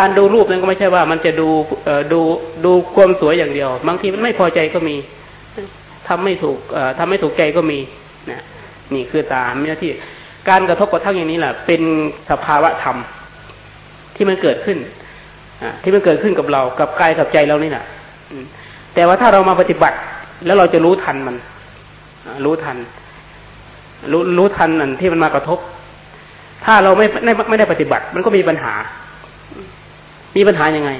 การดูรูปนั้นก็ไม่ใช่ว่า มันจะดูเอดูดูความสวยอย่างเดียว บางทีมันไม่พอใจก็มีทำไม่ถูกเอทำไม่ถูกใจก็มีนะนี่คือตาม่ใช่ที่ การกระทบกระทั่งอย่างนี้แหละเป็นสภาวะธรรม ที่มันเกิดขึ้นอที่มันเกิดขึ้นกับเรากับกายกับใจเรานี่แหละแต่ว่าถ้าเรามาปฏิบัติ แล้วเราจะรู้ทันมันรู้ทัน รู้รู้ทันอันที่มันมากระทบ ถ้าเราไม่ไม่ไม่ได้ปฏิบัติ มันก็มีปัญหา มีปัญหายังไง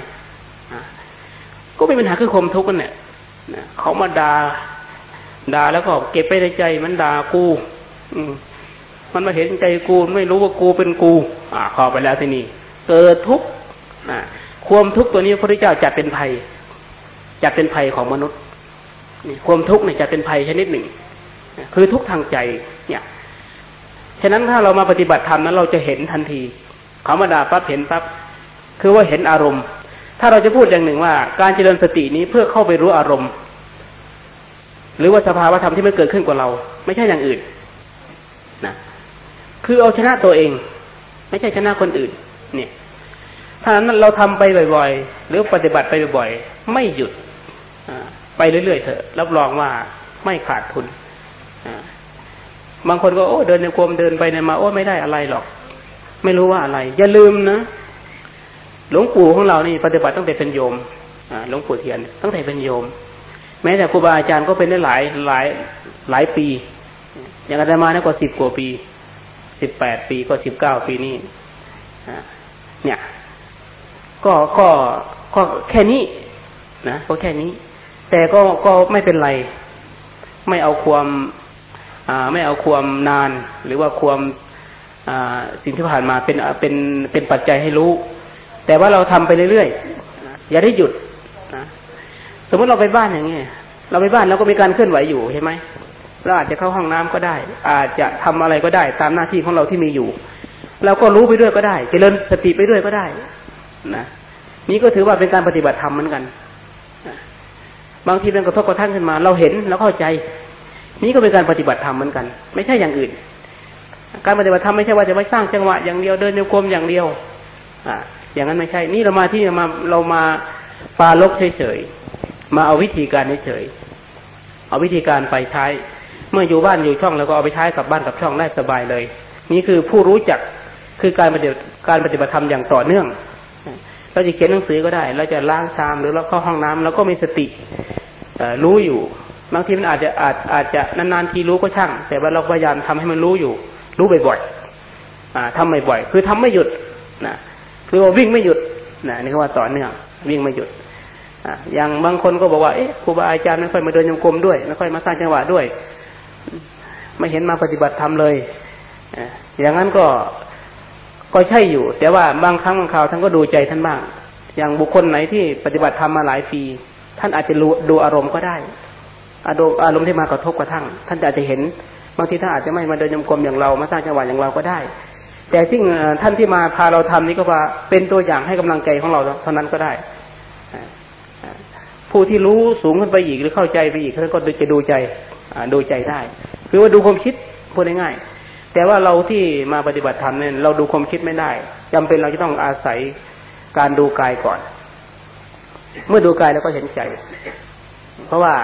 ก็มีปัญหาคือความทุกข์กันเนี่ยเขามาดา่าด่าแล้วก็เก็บไปในใจมันด่ากู อืมมันมาเห็นใจกูไม่รู้ว่ากูเป็นกู อ่าขอไปแล้วที่นี้เกิดทุกข์ความทุกข์ตัวนี้พระพุทธเจ้าจัดเป็นภัย จัดเป็นภัยของมนุษย์นี่ความทุกข์เนี่ยจะเป็นภัยชนิดหนึ่ง คือทุกทางใจ เนี่ยฉะนั้นถ้าเรามาปฏิบัติธรรมนั้นเราจะเห็นทันทีเขามาด่าปั๊บเห็นปั๊บ คือว่าเห็นอารมณ์ ถ้าเราจะพูดอย่างหนึ่งว่า การเจริญสตินี้เพื่อเข้าไปรู้อารมณ์ หรือว่าสภาวะธรรมที่มันเกิดขึ้นกว่าเรา ไม่ใช่อย่างอื่นนะคือเอาชนะตัวเอง ไม่ใช่ชนะคนอื่น เนี่ยถ้านั้นเราทำไปบ่อยๆ หรือปฏิบัติไปบ่อยๆ ไม่หยุดไปเรื่อยๆเถอะ รับรองว่าไม่ขาดทุนบางคนก็โอ้เดินในความเดินไปในมาโอ้ไม่ได้อะไรหรอก ไม่รู้ว่าอะไร อย่าลืมนะ หลวงปู่ของเรานี่ปฏิบัติตั้งแต่เป็นโยมหลวงปู่เทียนตั้งแต่เป็นโยม แม้แต่ครูบาอาจารย์ก็เป็นได้หลายหลายหลายปี อย่างอาจารย์มานี่ก็สิบกว่าปีสิบแปดปีก็สิบเก้าปีนี่เนี่ย ก็ก็ก็แค่นี้นะก็แค่นี้ แต่ก็ก็ไม่เป็นไร ไม่เอาความไม่เอาความนาน หรือว่าความสิ่งที่ผ่านมาเป็นเป็นเป็นปัจจัยให้รู้ แต่ว่าเราทำไปเรื่อยๆอย่าได้หยุดนะสมมติเราไปบ้านอย่างนี้เราไปบ้านเราก็มีการเคลื่อนไหวอยู่ใช่ไหมเราอาจจะเข้าห้องน้ำก็ได้ อาจจะทำอะไรก็ได้ ตามหน้าที่ของเราที่มีอยู่เราก็รู้ไปด้วยก็ได้ เจริญสติไปด้วยก็ได้นะนี่ก็ถือว่าเป็นการปฏิบัติธรรมเหมือนกันบางทีเป็นกระทบกระทั่งขึ้นมา เราเห็นแล้วเข้าใจ นี่ก็เป็นการปฏิบัติธรรมเหมือนกัน ไม่ใช่อย่างอื่น การปฏิบัติธรรมไม่ใช่ว่าจะไม่สร้างจังหวะอย่างเดียวเดินโยกมอย่างเดียว อ่า อย่างนั้นไม่ใช่ นี่เรามาที่มาเรามาปาลกเฉยๆ มาเอาวิธีการเฉยๆ เอาวิธีการไปใช้ เมื่ออยู่บ้านอยู่ช่องแล้วก็เอาไปใช้กับบ้านกับช่องได้สบายเลย นี่คือผู้รู้จักคือการปฏิบัติการปฏิบัติธรรมอย่างต่อเนื่อง เราจะเขียนหนังสือก็ได้ เราจะล้างชามหรือเราเข้าห้องน้ำเราก็มีสติรู้อยู่ บางทีมันอาจจะอาจอาจจะนานๆทีรู้ก็ช่าง แต่ว่าเราพยายามทำให้มันรู้อยู่ รู้บ่อยๆทำบ่อยๆคือทำไม่หยุดนะ คือว่าวิ่งไม่หยุดนะนี่คือว่าต่อเนื่องวิ่งไม่หยุดอย่างบางคนก็บอกว่าเอ๊ะครูบาอาจารย์ไม่ค่อยมาเดินยมกลมด้วยไม่ค่อยมาสร้างจังหวะด้วย ไม่เห็นมาปฏิบัติธรรมเลยอย่างนั้นก็ก็ใช่อยู่ แต่ว่าบางครั้งบางคราวท่านก็ดูใจท่านบ้าง อย่างบุคคลไหนที่ปฏิบัติธรรมมาหลายปี ท่านอาจจะรู้ดูอารมณ์ก็ได้ อารมณ์อารมณ์ที่มากระทบกระทั่ง ท่านอาจจะเห็นบางทีท่านอาจจะไม่มาเดินยมกลมอย่างเรา มาสร้างจังหวะอย่างเราก็ได้ แต่สิ่งท่านที่มาพาเราทำนี้ก็ว่าเป็นตัวอย่างให้กำลังใจของเราเท่านั้นก็ได้ผู้ที่รู้สูงขึ้นไปอีกหรือเข้าใจไปอีกท่านก็จะดูใจดูใจได้คือว่าดูความคิดพูดง่ายๆแต่ว่าเราที่มาปฏิบัติธรรมเนี่ยเราดูความคิดไม่ได้จำเป็นเราจะต้องอาศัยการดูกายก่อน เมื่อดูกายแล้วก็เห็นใจ เพราะว่า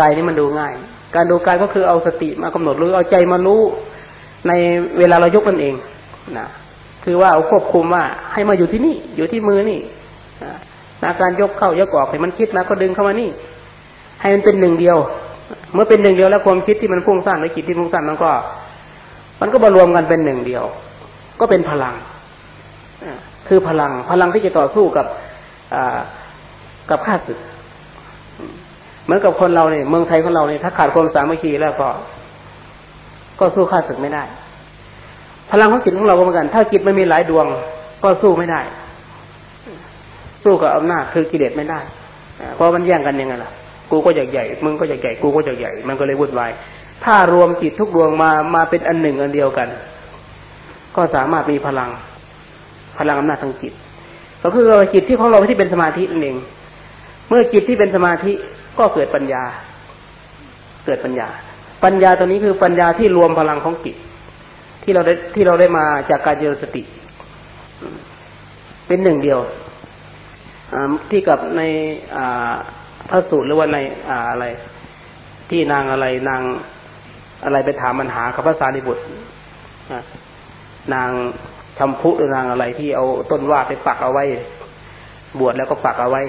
กายนี้มันดูง่าย การดูกายก็คือเอาสติมากำหนดหรือเอาใจมารู้ในเวลาเรายกมันเอง นะคือว่าเอาควบคุมว่าให้มาอยู่ที่นี่ อยู่ที่มือนี่นะการยกเข้ายกออกให้มันคิดแล้วก็ดึงเข้ามานี่ ให้มันเป็นหนึ่งเดียว เมื่อเป็นหนึ่งเดียวแล้วความคิดที่มันพุ่งสร้างหรือจิตที่พุ่งสร้างมันก็ มันก็มารวมกันเป็นหนึ่งเดียว ก็เป็นพลังคือพลังพลังที่จะต่อสู้กับกับข้าศึกเหมือนกับคนเราเนี่ยเมืองไทยของเราเนี่ยถ้าขาดความสามัคคีแล้วก็ ก็สู้ข้าศึกไม่ได้ พลังของจิตของเราเหมือนกัน ถ้าจิตไม่มีหลายดวง ก็สู้ไม่ได้ สู้กับอำนาจคือกิเลสไม่ได้เพราะมันแย่งกันยังไงล่ะ กูก็ใหญ่ใหญ่ มึงก็ใหญ่ใหญ่ กูก็ใหญ่ใหญ่ มันก็เลยวุ่นวาย ถ้ารวมจิตทุกดวงมา มาเป็นอันหนึ่งอันเดียวกัน ก็สามารถมีพลัง พลังอำนาจทางจิต ก็คือจิตที่ของเราที่เป็นสมาธินั่นเอง เมื่อจิตที่เป็นสมาธิก็เกิดปัญญา เกิดปัญญา ปัญญาตัวนี้คือปัญญาที่รวมพลังของจิต ที่เราได้ที่เราได้มาจากการเจริญสติ เป็นหนึ่งเดียวที่กับในพระสูตรหรือว่าในอะไร ที่นางอะไรนางอะไรไปถามปัญหากับพระสารีบุตรนางชมพุหรือนางอะไรที่เอาต้นว่าไปปักเอาไว้ บวชแล้วก็ปักเอาไว้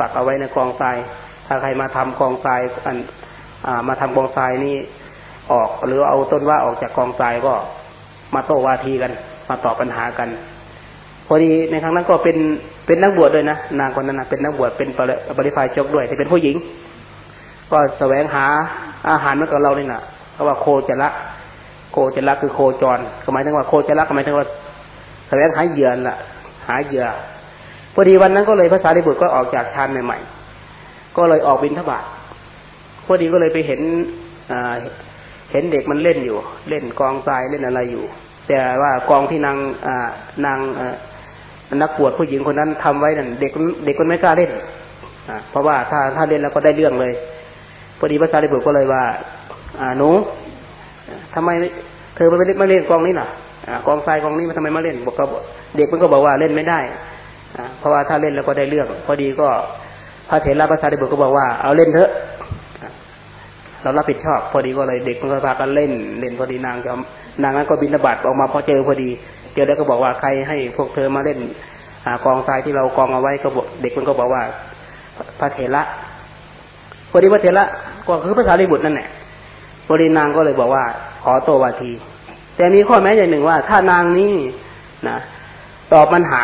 ปักเอาไว้ในกองทราย ถ้าใครมาทำกองทรายอันมาทำกองทรายนี่ออก หรือเอาต้นว่าออกจากกองทรายก็ มาโต้วาทีกัน มาตอบปัญหากัน พอดีในครั้งนั้นก็เป็นเป็นนักบวชด้วยนะนางคนนั้นนะเป็นนักบวชเป็นบริฟายจกด้วยที่เป็นผู้หญิง ก็แสวงหาอาหารเหมื่อกับเราเนี่ยนะเพราะว่าโคจะละโคจะละคือโคจรหมายถึงว่าโคจะละหมายถึงว่าแสวงหาเหยื่อละหาเหยื่อพอดีวันนั้นก็เลยภาษาลิบุตรก็ออกจากชานใหม่ ๆ ก็เลยออกบินทบาทพอดีก็เลยไปเห็น เห็นเด็กมันเล่นอยู่ เล่นกองทรายเล่นอะไรอยู่ แต่ว่ากองที่นางนางนักปวดผู้หญิงคนนั้นทำไว้นั่นเด็กเด็กคนไม่กล้าเล่นเพราะว่าถ้าถ้าเล่นแล้วก็ได้เรื่องเลยพอดีภาษาลิบุตรก็เลยว่าอ่าหนูทำไมเธอไม่เล่นไม่เล่นกองนี้ล่ะกองทรายกองนี้มันทำไมมาเล่นบอกก็เด็กมันก็บอกว่าเล่นไม่ได้อเพราะว่าถ้าเล่นแล้วก็ได้เรื่อง พอดีก็พระเถระภาษาลิบุตรก็บอกว่าเอาเล่นเถอะ เรารับผิดชอบพอดีก็เลยเด็กมันก็พากันเล่นเล่นพอดีนางจะนางนั้นก็บินบัตออกมาพอเจอพอดี เจอแล้วก็บอกว่าใครให้พวกเธอมาเล่นกองทรายที่เรากองเอาไว้ก็เด็กมันก็บอกว่าพระเถระพอดีพระเถระก็คือภาษาลิบุตรนั่นแหละบรินางก็เลยบอกว่า ขอโตวาที แต่มีข้อแม้อย่างหนึ่งว่า ถ้านางนี้นะตอบปัญหา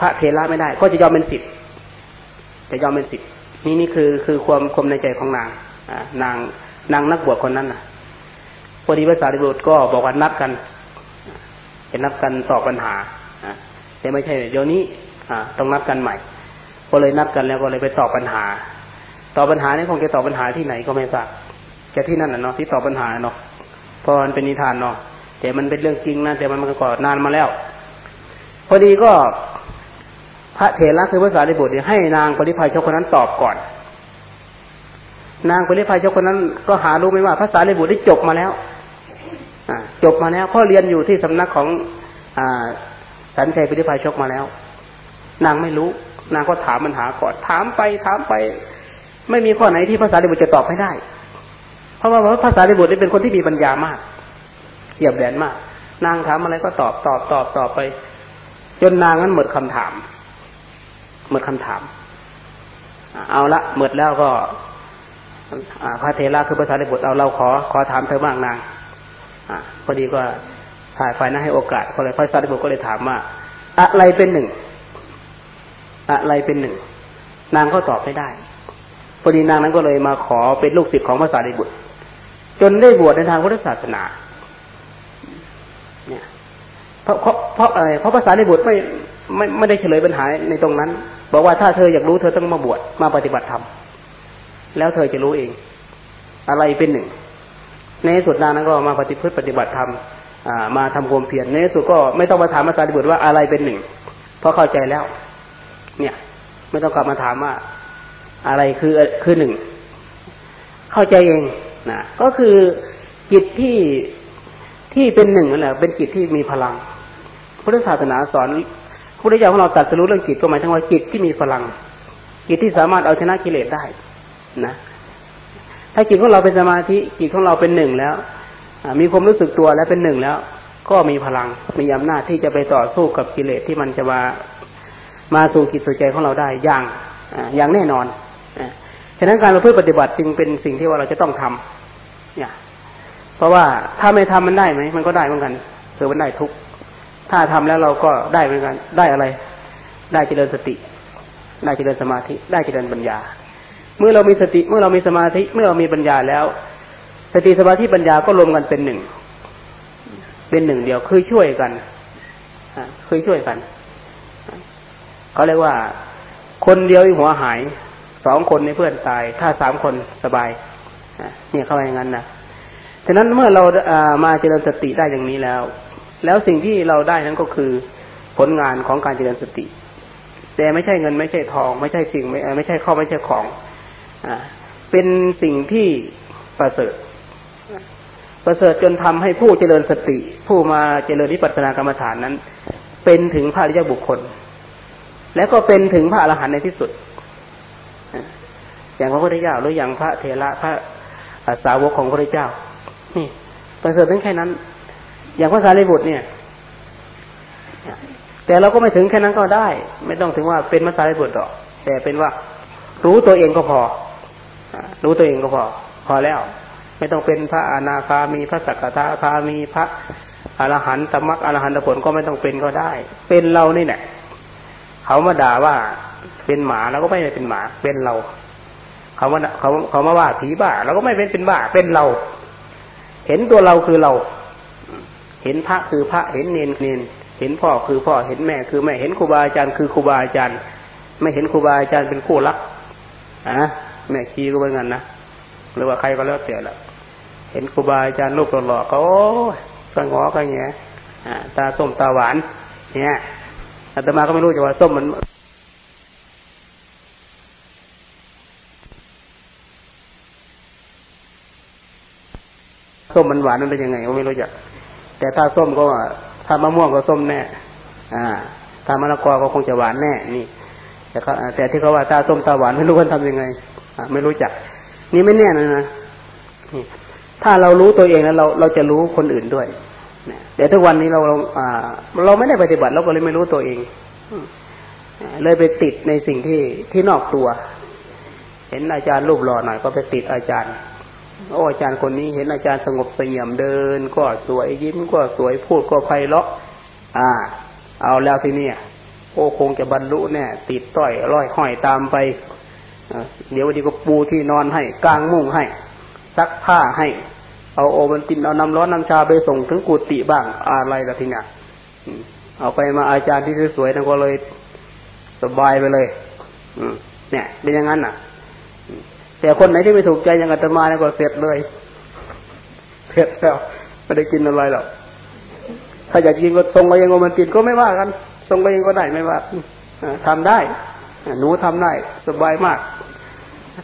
พระเทระไม่ได้ ก็จะยอมเป็นสิทธิ์จะยอมเป็นสิทธิ์นี่นี่คือคือความความในใจของนาง นางนางนักบวชคนนั้นนะพอดีพระสารีบุตรก็บอกว่านัดกันจะนัดกันตอบปัญหาแต่ไม่ใช่เดี๋ยวนี้ต้องนัดกันใหม่ ก็เลยนัดกันแล้วก็เลยไปตอบปัญหา ตอบปัญหานี่คงจะตอบปัญหาที่ไหนก็ไม่ทราบแค่ที่นั่นน่ะเนาะที่ตอบปัญหาเนาะเพราะมันเป็นนิทานเนาะแต่มันเป็นเรื่องจริงนะแต่มันมันก็นานมาแล้ว พอดีก็พระเถระคือพระสารีบุตรให้นางปริพายชกคนนั้นตอบก่อน นางปริพายชกคนนั้น ก็หารู้ไหมว่าพระสารีบุตรได้จบมาแล้วอจบมาแล้วพ่อเรียนอยู่ที่สำนักของอสันชัยปริพายชกมาแล้ว นางไม่รู้ นางก็ถามปัญหาก่อนถามไปถามไป ไม่มีข้อไหนที่พระสารีบุตรจะตอบให้ได้ เพราะว่าภาษาลิบุตรนี่เป็นคนที่มีปัญญามากเขียบแหลนมาก นางถามอะไรก็ตอบตอบตอบตอบไป จนนางนั้นหมดคำถาม หมดคำถามเอาละหมดแล้วก็ พระเทระคือภาษาลิบุตรเอาเราขอขอถามเธอบ้างนางอพอดีก็ฝ่ายฝ่ายนั้นให้โอกาสก็เลยพระสารีบุตรก็เลยถามว่า อะไรเป็นหนึ่ง อะไรเป็นหนึ่ง นางก็ตอบไม่ได้ พอดีนางนั้นก็เลยมาขอเป็นลูกศิษย์ของพระสารีบุตร จนได้บวชในทางพุทธศาสนา เนี่ย เพราะเพราะอะไรเพราะภาษาในบทไม่ไม่ไม่ได้เฉลยปัญหาในตรงนั้น บอกว่าถ้าเธออยากรู้เธอต้องมาบวชมาปฏิบัติธรรม แล้วเธอจะรู้เอง อะไรเป็นหนึ่ง ในสุดนางนั้นก็มาปฏิพฤติปฏิบัติธรรมมาทำความเพียรในสุดก็ไม่ต้องมาถามภาษาในบทว่าอะไรเป็นหนึ่ง เพราะเข้าใจแล้ว เนี่ย ไม่ต้องกลับมาถามว่า อะไรคือคือหนึ่ง เข้าใจเองนะก็คือจิตที่ที่เป็นหนึ่งนั่นแหละเป็นจิตที่มีพลังพุทธศาสนาสอนพุทธเจ้าของเราตัดสรู้เรื่องจิตก็หมายถึงว่าจิตที่มีพลังจิตที่สามารถเอาชนะกิเลสได้ นะถ้าจิตของเราเป็นสมาธิจิตของเราเป็นหนึ่งแล้วมีความรู้สึกตัวแล้วเป็นหนึ่งแล้ว ก็มีพลังมีอำนาจที่จะไปต่อสู้กับกิเลสที่มันจะมามาสู่จิตสู่ใจของเราได้อย่างอย่างแน่นอนฉะนั้นการประพฤติปฏิบัติจึงเป็นสิ่งที่ว่าเราจะต้องทำเนี่ย เพราะว่าถ้าไม่ทำมันได้ไหมมันก็ได้เหมือนกันคือมันได้ทุกถ้าทำแล้วเราก็ได้เหมือนกัน ได้อะไร ได้เจริญสติ ได้เจริญสมาธิ ได้เจริญปัญญา เมื่อเรามีสติ เมื่อเรามีสมาธิ เมื่อเรามีปัญญาแล้ว สติสมาธิปัญญาก็รวมกันเป็นหนึ่ง เป็นหนึ่งเดียว คือช่วยกันคือช่วยกัน เขาเรียกว่า คนเดียวหัวหาย สองคนในเพื่อนตาย ถ้าสามคนสบายเนี่ยเขาว่าอย่างนั้นนะฉะนั้นเมื่อเรามาเจริญสติได้อย่างนี้แล้ว แล้วสิ่งที่เราได้นั้นก็คือผลงานของการเจริญสติ แต่ไม่ใช่เงินไม่ใช่ทอง ไม่ใช่สิ่งไม่ไม่ใช่ข้อไม่ใช่ของ เป็นสิ่งที่ประเสริฐ ประเสริฐจนทำให้ผู้เจริญสติ ผู้มาเจริญวิปัสสนากรรมฐานนั้น เป็นถึงพระริยบุคคล แล้วก็เป็นถึงพระอรหันต์ในที่สุด อย่างพระพุทธเจ้าหรืออย่างพระเถระพระสาวกของพระพุทธเจ้า นี่ ประเสริฐเป็นแค่นั้น อย่างพระสารีบุตรเนี่ยแต่เราก็ไม่ถึงแค่นั้นก็ได้ ไม่ต้องถึงว่าเป็นพระสารีบุตรหรอก แต่เป็นว่ารู้ตัวเองก็พอ รู้ตัวเองก็พอพอแล้ว ไม่ต้องเป็นพระอนาคามีพระสักทาคามีพระอรหันตมรรคอรหันตผลก็ไม่ต้องเป็นก็ได้ เป็นเรานี่แหละเขามาด่าว่าเป็นหมาเราก็ไม่ได้เป็นหมาเป็นเรา เขามาเขาเขามาว่าผีบ้าเราก็ไม่เป็นเป็นบ้าเป็นเรา เห็นตัวเราคือเรา เห็นพระคือพระเห็นเนนเนนเห็นพ่อคือพ่อเห็นแม่คือแม่เห็นครูบาอาจารย์คือครูบาอาจารย์ ไม่เห็นครูบาอาจารย์เป็นคู่รักอะ แม่ชีก็เป็นงั้นนะหรือว่าใครก็แล้วแต่ละเห็นครูบาอาจารย์ลูกหล่อๆก็โอ้ก็งอก็แงตาส้มตาหวาน เนี่ยอาตมาก็ไม่รู้จะว่าส้มมันส้มมันหวานมันเป็นยังไงก็ไม่รู้จัก แต่ถ้าส้มก็ถ้ามะม่วงก็ส้มแน่ อ่า ถ้ามะละกอก็คงจะหวานแน่ นี่ แต่เขาแต่ที่เขาว่าตาส้มตาหวานไม่รู้ว่าทำยังไง ไม่รู้จัก นี่ไม่แน่นะนะถ้าเรารู้ตัวเองแล้วเราเราจะรู้คนอื่นด้วยแต่ทุกวันนี้เราเราเราไม่ได้ปฏิบัติเราก็เลยไม่รู้ตัวเองเลยไปติดในสิ่งที่ที่นอกตัว เห็นอาจารย์รูปหล่อหน่อยก็ไปติดอาจารย์โอ้อาจารย์คนนี้เห็นอาจารย์สงบเสงี่ยมเดิน ก็สวยยิ้มก็สวยพูดก็ไพเราะอ่า เอาแล้วทีนี้โอ้คงจะบรรลุเนี่ยติดต้อยร้อยห้อยตามไป เดี๋ยววันนี้ก็ปูที่นอนให้กางมุ้งให้ซักผ้าให้ เอาโอบันตินเอาน้ำร้อนน้ำชาไปส่งถึงกุฏิบ้างอะไรละทีเนี้ยเอาไปมาอาจารย์ที่สวยๆนั่นก็เลยสบายไปเลย อืเนี่ยเป็นอย่างนั้นน่ะ แต่คนไหนที่ไม่ถูกใจอย่างอาตมาเนี่ยก็เสร็จเลยเสร็จแล้วไม่ได้กินอะไรหรอกถ้าอยากกินก็ส่งไปยังโอมันตินก็ไม่ว่ากันส่งไปเองก็ได้ไม่ว่าทำได้ หนูทำได้สบายมาก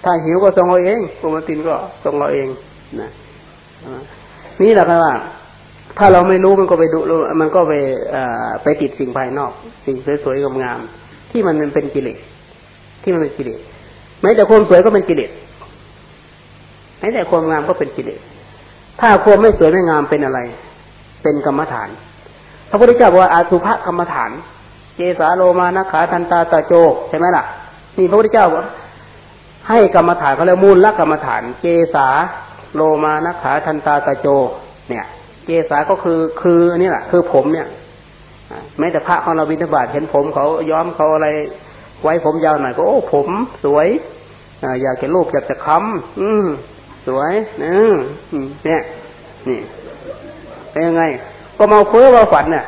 ถ้าหิวก็ส่งเราเองโอมันตินก็ส่งเราเองนะนี่แหละครับว่า ถ้าเราไม่รู้มันก็ไปดูมันก็ไปไปติดสิ่งภายนอก สิ่งสวยๆงามๆที่มันเป็นกิเลสที่มันเป็นกิเลสแม้แต่ความสวยก็เป็นกิเลสแม้แต่ความงามก็เป็นกิเลสถ้าความไม่สวยไม่งามเป็นอะไร เป็นกรรมฐาน พระพุทธเจ้าบอกว่าอาสุภกรรมฐาน เจสาโลมานะขาทันตาตาโจใช่ไหมล่ะนี่พระพุทธเจ้าให้กรรมฐานเขาเรียกมูลละกรรมฐานเจสาโลมานะขาทันตาตาโจ เนี่ยเจสาก็คือคืออันนี้แหละคือผมเนี่ยแม้แต่พระของเราบิณฑบาตเห็นผมเขาย้อมเขาอะไร ไว้ผมยาวหน่อยก็โอ้ผมสวยอยากจะลูกอยากจะค้ำอืมสวยนะเนี่ย นี่เป็นยังไง ก็มาเฟ้อมาฝันเนี่ย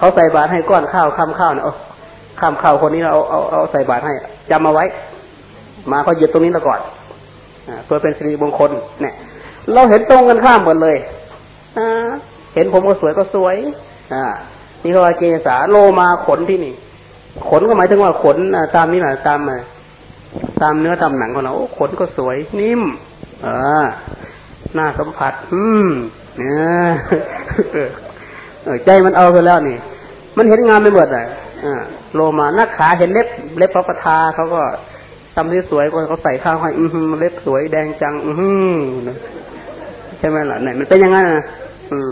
เขาใส่บาตรให้ก้อนข้าวคำข้าวเนี่ยเอาคำข้าวคนนี้เราเอาเอาเอาใส่บาตรให้จำมาไว้ มาเขาหยุดตรงนี้แล้วก่อนเพื่อเป็นสิริมงคลเนี่ย เราเห็นตรงกันข้ามหมดเลยเห็นผมก็สวยก็สวย อ่า นี่เขาว่าเกษาโลมาขนที่นี่ ขนก็หมายถึงว่าขนตามนี่แหละตามตามเนื้อตามหนังของเราขนก็สวยนิ่มออหน้าสัมผัส อืมเนี่ย ใจมันเอาไปแล้วนี่ มันเห็นงามไปหมดเลยอ่าโลมาหน้าขาเห็นเล็บ เล็บพระประทาเขาก็ทำที่สวยก็เขาใส่ข้าวให้ อืมเล็บสวยแดงจัง อืมใช่ไหมล่ะเนี่ยมันเป็นอย่างนั้นนะอืม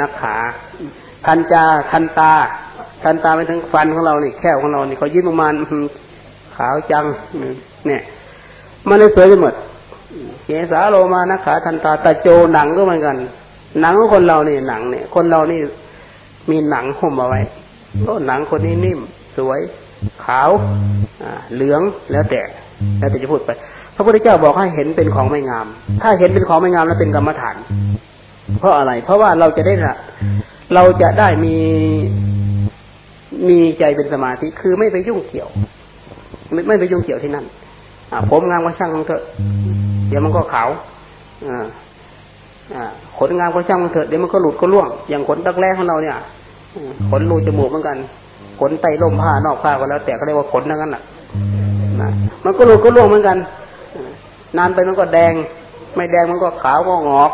นักขาคันจาคันตาคันตาไปถึงฟันของเรานี่แค่ของเรานี่เขายิ้มประมาณขาวจังเนี่ยมันเลยสวยไปหมดเกสาโลมานะขาทันตาตาโจหนังก็เหมือนกัน หนังคนเรานี่หนังเนี่ย คนเรานี่มีหนังห่มเอาไว้ก็หนังคนนี้นิ่ม สวย ขาวเหลืองแล้วแต่ แล้วแต่จะพูดไป พระพุทธเจ้าบอกให้เห็นเป็นของไม่งาม ถ้าเห็นเป็นของไม่งามแล้วเป็นกรรมฐาน เพราะอะไร เพราะว่าเราจะได้เราจะได้มีมีใจเป็นสมาธิคือไม่ไปยุ่งเกี่ยว ไม่ไม่ไปยุ่งเกี่ยวที่นั่นอ่าผมงามก็ช่างมันเถอะเดี๋ยวมันก็ขาวอ่า ขนงามก็ช่างมันเถอะเดี๋ยวมันก็หลุดก็ล่วง อย่างขนตักแรกของเราเนี่ยขนรูจมูกเหมือนกัน ขนไตล่มผ้านอกผ้าก็แล้ว แต่เขาเรียกว่าขนนั้นแหละมันก็หลุดก็ล่วงเหมือนกันนานไปมันก็แดง ไม่แดงมันก็ขาวก็งอก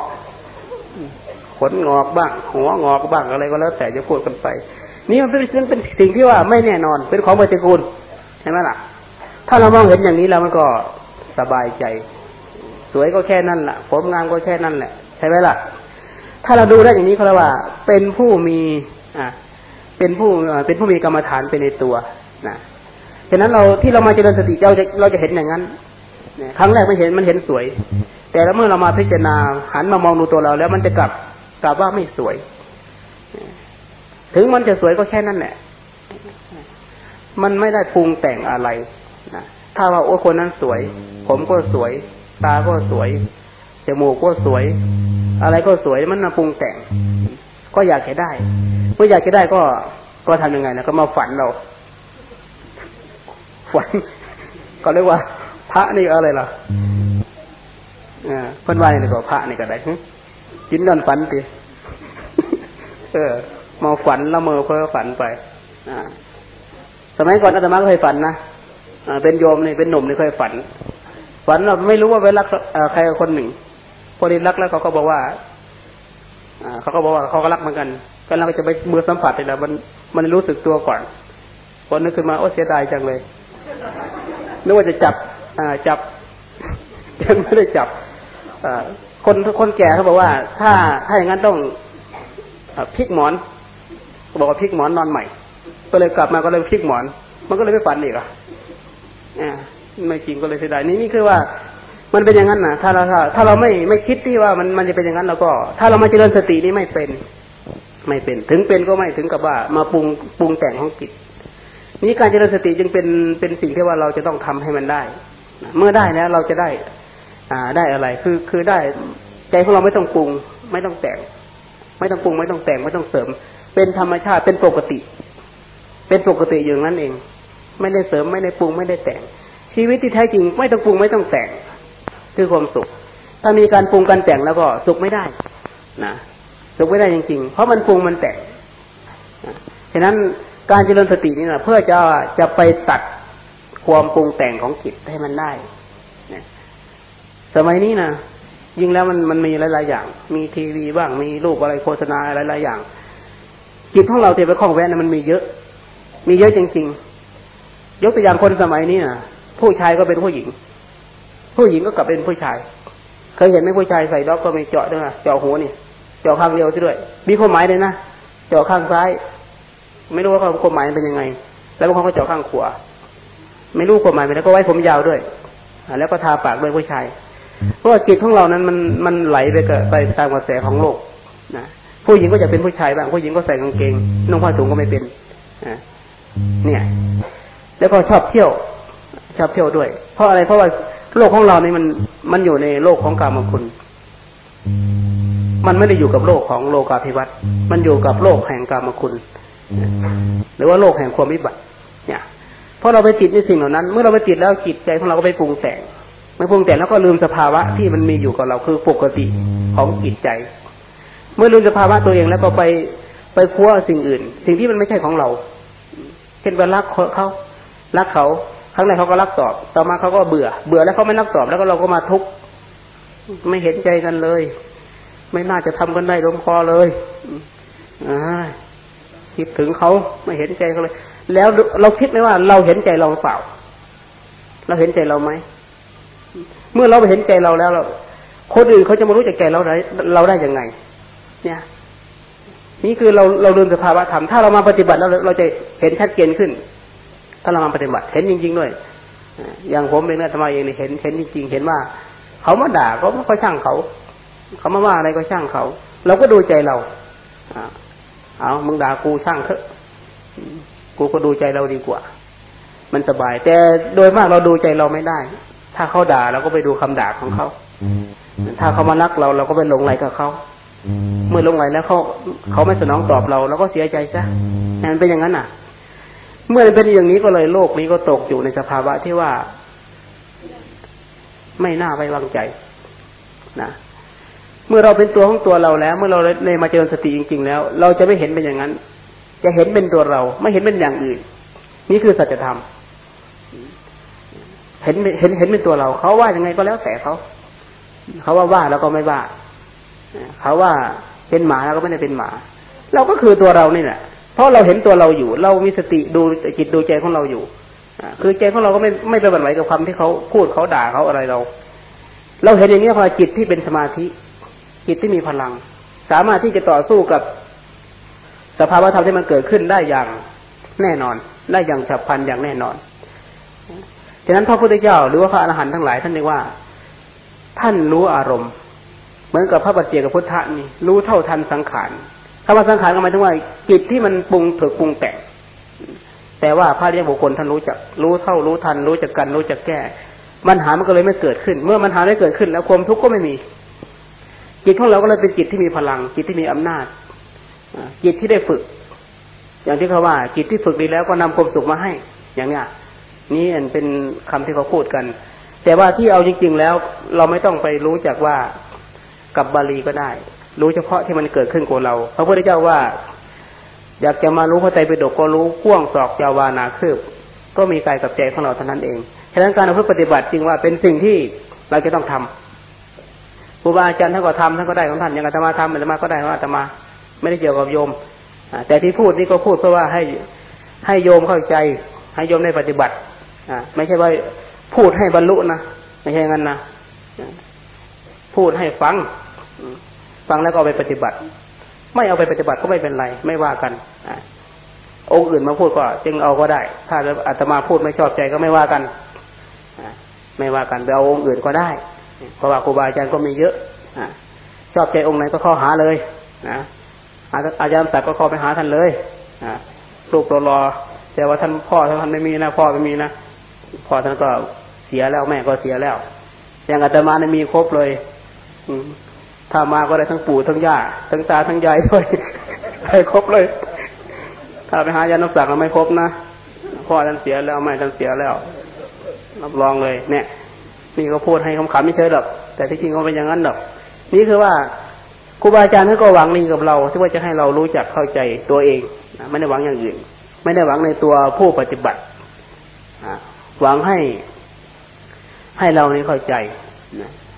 ขนงอกบ้าง หัวงอกบ้างอะไรก็แล้ว แต่จะพูดกันไป นี่มันเป็นเป็นสิ่งที่ว่าไม่แน่นอนเป็นของปฏิกูลใช่ไหมล่ะ ถ้าเรามองเห็นอย่างนี้แล้วมันก็สบายใจ สวยก็แค่นั้นแหละผมงามก็แค่นั้นแหละ ใช่ไหมล่ะ ถ้าเราดูได้อย่างนี้เขาเรียกว่า เป็นผู้มีอ่าเป็นผู้เป็นผู้มีกรรมฐานไปในตัวนะฉะนั้นเราที่เรามาเจริญสติเราจะเราจะเห็นอย่างนั้นครั้งแรกไม่เห็นมันเห็นสวย แต่แล้วเมื่อเรามาพิจารณาหันมามองดูตัวเรา แล้วมันจะกลับกลับว่าไม่สวย ถึงมันจะสวยก็แค่นั้นแหละ มันไม่ได้ปรุงแต่งอะไรนะถ้าว่าโอ้คนนั้นสวย ผมก็สวย ตาก็สวย จมูกก็สวย อะไรก็สวยมันมาปรุงแต่ง ก็อยากจะได้ เมื่ออยากจะได้ก็ก็ทำยังไงนะก็มาฝันเรา ฝัน ก็เรียกว่า พระนี่อะไรล่ะอ่าเพิ่นว่านี่ก็พระนี่ก็ได้กินนอนฝันติเออมาฝันละเมอเพ้อฝันไป อ่า สมัยก่อนอาตมาเคยฝันนะอ่าเป็นโยมนี่เป็นหนุ่มนี่เคยฝัน ฝันเราไม่รู้ว่าไปรักใครคนหนึ่ง พอดีรักแล้วเขาก็บอกว่าอ่าเขาก็บอกว่าเขาก็รักเหมือนกันก็เราก็จะไปมือสัมผัสเลยแหละมันมันรู้สึกตัวก่อนพอนึกขึ้นมาโอ้เสียดายจังเลยนึกว่าจะจับ อ่า จับยังไม่ได้จับอคนคนแก่เขาบอกว่า ถ้าถ้าอย่างนั้นต้องพลิกหมอนบอกว่าพลิกหมอนนอนใหม่ ก็เลยกลับมาก็เลยพลิกหมอน มันก็เลยไม่ฝันอีกอะไม่จริงก็เลยเสียดายนี่นี่คือว่า มันเป็นอย่างนั้นนะถ้าเราถ้าถ้าเราไม่ไม่คิดที่ว่ามันมันจะเป็นอย่างนั้นเราก็ ถ้าเรามาเจริญสตินี่ไม่เป็น ไม่เป็น ถึงเป็นก็ไม่ถึงกับว่า มาปรุงปรุงแต่งของจิตนี้การเจริญสติจึงเป็นเป็นสิ่งที่ว่าเราจะต้องทำให้มันได้ เมื่อได้แล้วเราจะได้ อ่าได้อะไร คือคือได้ใจของเราไม่ต้องปรุง ไม่ต้องแต่ง ไม่ต้องปรุง ไม่ต้องแต่งไม่ต้องเสริม เป็นธรรมชาติเป็นปกติ เป็นปกติอย่างนั้นเอง ไม่ได้เสริมไม่ได้ปรุงไม่ได้แต่ง ชีวิตที่แท้จริง ไม่ต้องปรุงไม่ต้องแต่ง คือความสุข ถ้ามีการปรุงการแต่งแล้วก็สุขไม่ได้นะสุขไม่ได้จริงๆ เพราะมันปรุงมันแต่งฉะนั้นการเจริญสตินี่นะเพื่อจะจะไปตัดความปรุงแต่งของจิตให้มันได้นะสมัยนี้นะยิ่งแล้วมันมันมีหลาย ๆ อย่าง มีทีวีบ้าง มีรูปอะไรโฆษณาหลายๆอย่าง จิตของเราที่ไปคล้องแวะนะมันมีเยอะ มีเยอะจริงๆ ยกตัวอย่างคนสมัยนี้นะผู้ชายก็เป็นผู้หญิง ผู้หญิงก็กลับเป็นผู้ชาย เคยเห็นไหมผู้ชายใส่ด็อกก็ไมีเจาะด้วยนะเจาะหูนี่ เจาะข้างเดียวด้วย มีความหมายเลยนะ เจาะข้างซ้าย ไม่รู้ว่าความหมายเป็นยังไง แล้วบางคนก็เจาะข้างขวา ไม่รู้ความหมายไปแล้วก็ไว้ผมยาวด้วย แล้วก็ทาปากด้วยผู้ชาย เพราะว่าจิตของเรานั้นมันมันไหลไปกับไปตามกระแสของโลกนะผู้หญิงก็จะเป็นผู้ชายบ้างผู้หญิงก็ใส่กางเกงนุ่งผ้าถุงก็ไม่เป็นเนี่ย แล้วก็ชอบเที่ยว ชอบเที่ยวด้วย เพราะอะไรเพราะว่า โลกของเรานี่มันมันอยู่ในโลกของกามคุณ มันไม่ได้อยู่กับโลกของโลกาภิวัตน์มันอยู่กับโลกแห่งกามคุณ หรือว่าโลกแห่งความวิบัติ เนี่ยเพราะเราไปติดในสิ่งเหล่านั้น เมื่อเราไปติดแล้วจิตใจของเราก็ไปปรุงแต่งไม่ปรุงแต่งแล้วก็ลืมสภาวะที่มันมีอยู่กับเราคือปกติของจิตใจ เมื่อลืมสภาวะตัวเองแล้วก็ไปไปพัวสิ่งอื่น สิ่งที่มันไม่ใช่ของเรา เช่นว่ารักเขารักเขา ครั้งแรกเขาก็รักตอบ ต่อมาเขาก็เบื่อ เบื่อแล้วเขาไม่รักตอบแล้วก็เราก็มาทุกข์ไม่เห็นใจกันเลย ไม่น่าจะทำกันได้ลงคอเลยอคิดถึงเขาไม่เห็นใจเขาเลย แล้วเราคิดไหมว่าเราเห็นใจเราเปล่า เราเห็นใจเราไหมเมื่อเราเห็นใจเราแล้วเราคนอื่นเขาจะมารู้จักใจเราได้เราได้ยังไง เนี่ย นี่คือเราเราลืมสภาวะธรรมถ้าเรามาปฏิบัติแล้วเราจะเห็นชัดเจนขึ้น ถ้าเรามาปฏิบัติ เห็นจริง ๆ ด้วยอย่างผมเองนะทำไมเองเนี่เห็นเห็นจริงๆเห็นว่า เขามาด่าก็ไม่ค่อยช่างเขา เขามาว่าอะไรก็ช่างเขา เราก็ดูใจเราเอามึงด่ากูช่างเถอะกูก็ดูใจเราดีกว่า มันสบาย แต่โดยมากเราดูใจเราไม่ได้ ถ้าเขาด่าเราก็ไปดูคำด่าของเขาถ้าเขามารักเราเราก็ไปหลงไหลกับเขาเมื่อลงไหลแล้วเขาเขาไม่สนองตอบเราเราก็เสียใจซะมันเป็นอย่างนั้นอะ เมื่อเป็นอย่างนี้ก็เลยโลกนี้ก็ตกอยู่ในสภาวะที่ว่า ไม่น่าไว้วางใจ นะเมื่อเราเป็นตัวของตัวเราแล้ว เมื่อเราในมาเจริญสติจริง ๆ แล้ว เราจะไม่เห็นเป็นอย่างนั้น จะเห็นเป็นตัวเรา ไม่เห็นเป็นอย่างอื่น นี่คือสัจธรรมเห็นเห็นเห็นเป็นตัวเรา เขาว่ายังไงก็แล้วแต่เขา เขาว่าว่าแล้วก็ไม่ว่าเขาว่าเป็นหมาแล้วก็ไม่ได้เป็นหมา เราก็คือตัวเรานี่แหละ เพราะเราเห็นตัวเราอยู่ เรามีสติดูจิตดูใจของเราอยู่คือใจของเราก็ไม่ไม่ไปบันไหวกับคำที่เขาพูดเขาด่าเขาอะไรเรา เราเห็นอย่างนี้พอจิตที่เป็นสมาธิ จิตที่มีพลัง สามารถที่จะต่อสู้กับ สภาวะธรรมที่มันเกิดขึ้นได้อย่างแน่นอน ได้อย่างฉับพลันอย่างแน่นอนฉะนั้นพระพุทธเจ้าหรือว่าพระอรหันต์ทั้งหลายท่านเรียกว่า ท่านรู้อารมณ์ เหมือนกับพระปัจเจกพุทธะนี่รู้เท่าทันสังขาร คำว่าสังขารก็หมายถึงว่าจิตที่มันปรุงถึกปรุงแต่งแต่ว่าพระเรียกบุคคลท่านรู้จัก รู้เท่ารู้ทัน รู้จักกัน รู้จักแก้ปัญหามันก็เลยไม่เกิดขึ้น เมื่อปัญหาไม่เกิดขึ้น แล้วความทุกข์ก็ไม่มี จิตของเราก็เลยเป็นจิตที่มีพลัง จิตที่มีอำนาจจิตที่ได้ฝึก อย่างที่เขาว่า จิตที่ฝึกดีแล้วก็นำความสุขมาให้ อย่างเนี้ยนี่อันเป็นคำที่เขาพูดกัน แต่ว่าที่เอาจริง ๆ แล้ว เราไม่ต้องไปรู้จักว่ากับบาลีก็ได้ รู้เฉพาะที่มันเกิดขึ้นกับเราพระพุทธเจ้าว่า อยากจะมารู้พระไตรปิฎกก็รู้ก้วงศอกยาวานาคืบ ก็มีกายกับใจของเราเท่านั้นเองฉะนั้นการเอาพื่อปฏิบัติจริงว่าเป็นสิ่งที่เราจะต้องทำครูบาอาจารย์ท่านก็ทำท่านก็ได้ของท่านอย่างอาตมาทำอาตมาก็ได้ของอาตมา ไม่ได้เกี่ยวกับโยมแต่ที่พูดนี่ก็พูดเพื่อว่าให้ให้โยมเข้าใจ ให้โยมได้ปฏิบัติอไม่ใช่ว่าพูดให้บรรลุนะไม่ใช่งั้นนะพูดให้ฟัง ฟังแล้วก็เอาไปปฏิบัติ ไม่เอาไปปฏิบัติก็ไม่เป็นไร ไม่ว่ากันองค์อื่นมาพูดก็จึงเอาก็ได้ ถ้าอาตมาพูดไม่ชอบใจก็ไม่ว่ากันไม่ว่ากันไปเอาองค์อื่นก็ได้ เพราะว่าครูบาอาจารย์ก็มีเยอะชอบใจองค์ไหนก็เข้าหาเลยนะอาจารย์ตัดก็เข้าไปหาท่านเลยรูปรอรอแต่ว่าท่านพ่อท่านไม่มีนะพ่อไม่มีนะพ่อท่านก็เสียแล้วแม่ก็เสียแล้ว อย่างอาตมาเนี่ยมีครบเลย อื ถ้ามาก็ได้ทั้งปู่ทั้งย่าทั้งตาทั้งยายด้วยให้ครบเลย ถ้าไปหายานักสักเราไม่ครบนะพ่อท่านเสียแล้วแม่ท่านเสียแล้วรับรองเลย เนี่ย นี่ก็พูดให้คำขำไม่เฉยหรอกแต่ที่จริงก็เป็นอย่างนั้นหรอกนี่คือว่าครูบาอาจารย์ท่านก็หวังดีกับเรา ที่ว่าจะให้เรารู้จักเข้าใจตัวเองไม่ได้หวังอย่างอื่น ไม่ได้หวังในตัวผู้ปฏิบัติหวังให้ ให้เรานี่เข้าใจ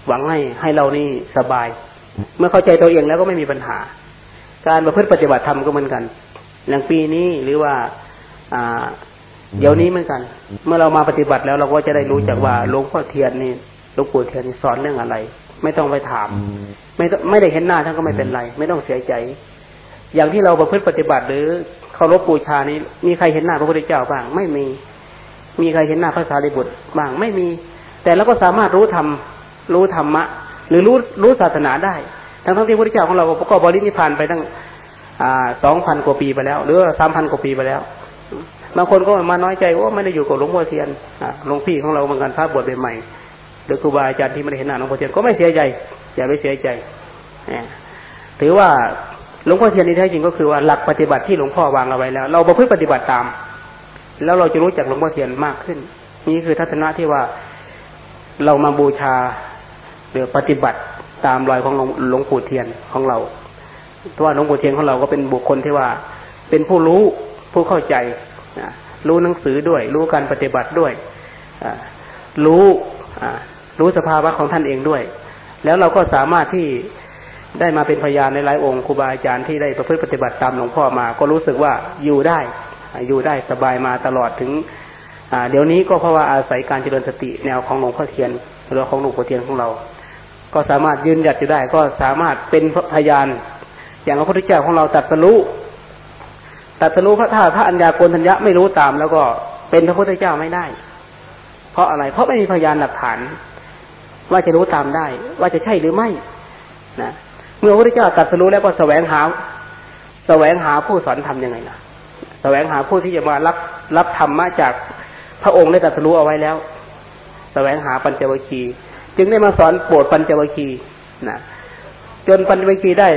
หวังให้ให้เรานี่สบาย เมื่อเข้าใจตัวเองแล้วก็ไม่มีปัญหา การประพฤติปฏิบัติธรรมก็เหมือนกันอย่างปีนี้หรือว่าอ่าเดี๋ยวนี้เหมือนกัน เมื่อเรามาปฏิบัติแล้วเราก็จะได้รู้จักว่าหลวงพ่อเทียนนี่หลวงปู่เทียนนี่สอนเรื่องอะไร ไม่ต้องไปถาม ไม่ไม่ได้เห็นหน้าท่านก็ไม่เป็นไร ไม่ต้องเสียใจ อย่างที่เราประพฤติปฏิบัติ หรือเคารพบูชานี้ มีใครเห็นหน้าพระพุทธเจ้าบ้าง ไม่มี มีใครเห็นหน้าพระสารีบุตรบ้างไม่มี แต่เราก็สามารถรู้ธรรมรู้ธรรมะ หรือรู้รู้ศาสนาได้ ทั้งทั้งที่พระพุทธเจ้าของเราก็บริณิพานไปตั้งสองพันกว่าปีไปแล้ว หรือสามพันกว่าปีไปแล้วบางคนก็มาน้อยใจว่าไม่ได้อยู่กับหลวงพ่อเทียนหลวงพี่ของเราเหมือนกันพระบวชใหม่หรือครูบาอาจารย์ที่ไม่ได้เห็นหน้าหลวงพ่อเทียนก็ไม่เสียใจอย่าไปเสียใจถือว่าหลวงพ่อเทียนนี่แท้จริงก็คือว่าหลักปฏิบัติที่หลวงพ่อวางเอาไว้แล้ว เราประพฤติปฏิบัติตาม แล้วเราจะรู้จักหลวงพ่อเทียนมากขึ้น นี่คือทัศนะที่ว่าเรามาบูชา หรือปฏิบัติตามรอยของหลวงปู่เทียนของเราเพราะว่าหลวงปู่เทียนของเราก็เป็นบุคคลที่ว่า เป็นผู้รู้ผู้เข้าใจรู้หนังสือด้วย รู้การปฏิบัติด้วยรู้รู้สภาวะของท่านเองด้วย แล้วเราก็สามารถที่ได้มาเป็นพยานในหลายองค์ครูบาอาจารย์ที่ได้ประพฤติปฏิบัติตามหลวงพ่อมา ก็รู้สึกว่าอยู่ได้ อยู่ได้สบายมาตลอดถึงเดี๋ยวนี้ก็เพราะว่าอาศัยการเจริญสติแนวของหลวงพ่อเทียนหรือของหลวงพ่อเทียนของเรา ก็สามารถยืนหยัดอยู่ได้ ก็สามารถเป็นพยาน อย่างพระพุทธเจ้าของเราตัดสรู้ตัดสรู้พระธาตุพระอัญญาโกณทัญญะไม่รู้ตาม แล้วก็เป็นพระพุทธเจ้าไม่ได้ เพราะอะไร เพราะไม่มีพยานหลักฐาน ว่าจะรู้ตามได้ ว่าจะใช่หรือไม่นะเมื่อพระพุทธเจ้าตัดสรู้แล้วก็แสวงหาแสวงหาผู้สอนทำยังไงนะแสวงหาผู้ที่จะมารับรับธรรมมาจากพระองค์ได้ตรัสรู้เอาไว้แล้ว แสวงหาปัญจวัคคีย์ จึงได้มาสอนโปรดปัญจวัคคีย์นะจนปัญจวัคคีย์ได้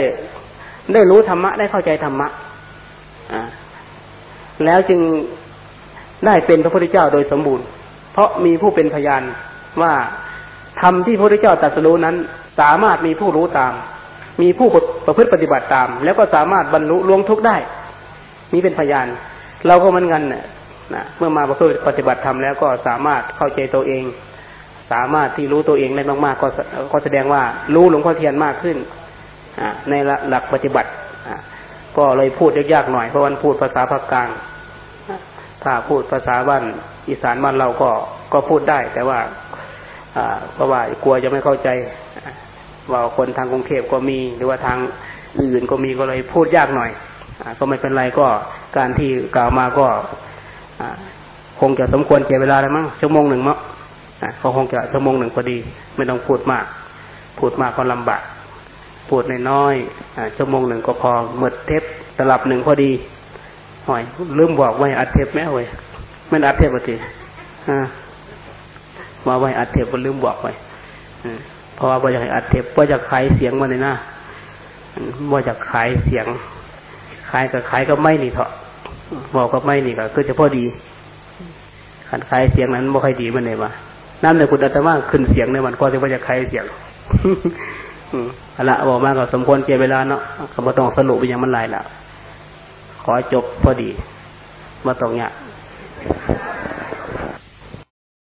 ได้รู้ธรรมะได้เข้าใจธรรมะอ่าแล้วจึงได้เป็นพระพุทธเจ้าโดยสมบูรณ์ เพราะมีผู้เป็นพยานว่าธรรมที่พระพุทธเจ้าตรัสรู้นั้น สามารถมีผู้รู้ตาม มีผู้ประพฤติปฏิบัติตาม แล้วก็สามารถบรรลุล่วงทุกข์ได้ นี้เป็นพยาน เราก็เหมือนกันเนี่ยนะเมื่อมาประพฤติปฏิบัติธรรมแล้วก็สามารถเข้าใจตัวเอง สามารถที่รู้ตัวเองได้มากๆ ก็ก็แสดงว่ารู้หลวงพ่อเทียนมากขึ้นในหลักปฏิบัติก็เลยพูดยากๆหน่อยเพราะวันพูดภาษาภาคกลางถ้าพูดภาษาบ้านอีสานบ้านเราก็ก็พูดได้ แต่ว่าเพราะว่ากลัวจะไม่เข้าใจว่าคนทางกรุงเทพก็มี หรือว่าทางอื่นก็มีก็เลยพูดยากหน่อยอก็ไม่เป็นไรก็การที่กล่าวมาก็คงจะสมควรเก็บเวลาแล้วมั้งชั่วโมงหนึ่งมั้ง ก็คงจะชั่วโมงหนึ่งพอดี ไม่ต้องพูดมาก พูดมากก็ลำบากพูดน้อยๆชั่วโมงหนึ่งก็พอเมื่อเทปตลับหนึ่งพอดีหอยลืมบอกไว้อัดเทปแม่เว้ยไม่อัดเทปปกติมาไว้อัดเทปก็ลืมบอกไว้เพราะว่าว่าจะให้อัดเทปว่าจะขายเสียงมาเลยนะว่าจะขายเสียงขายกับขายก็ไม่นี่เถอะบอกก็ไม่นี่ก็คือจะพอดีขันขายเสียงนั้นไม่ค่อยดีมันเลยมา น้ำในคุณอาตมาขึ้นเสียงในวันก็จะว่าจะขายเสียงอืละบอกมาก็สมควรเก็บเวลาเนาะก็มาต้องสรุปไปยังมันลายแล้วขอจบพอดีมาตรงเนี้ย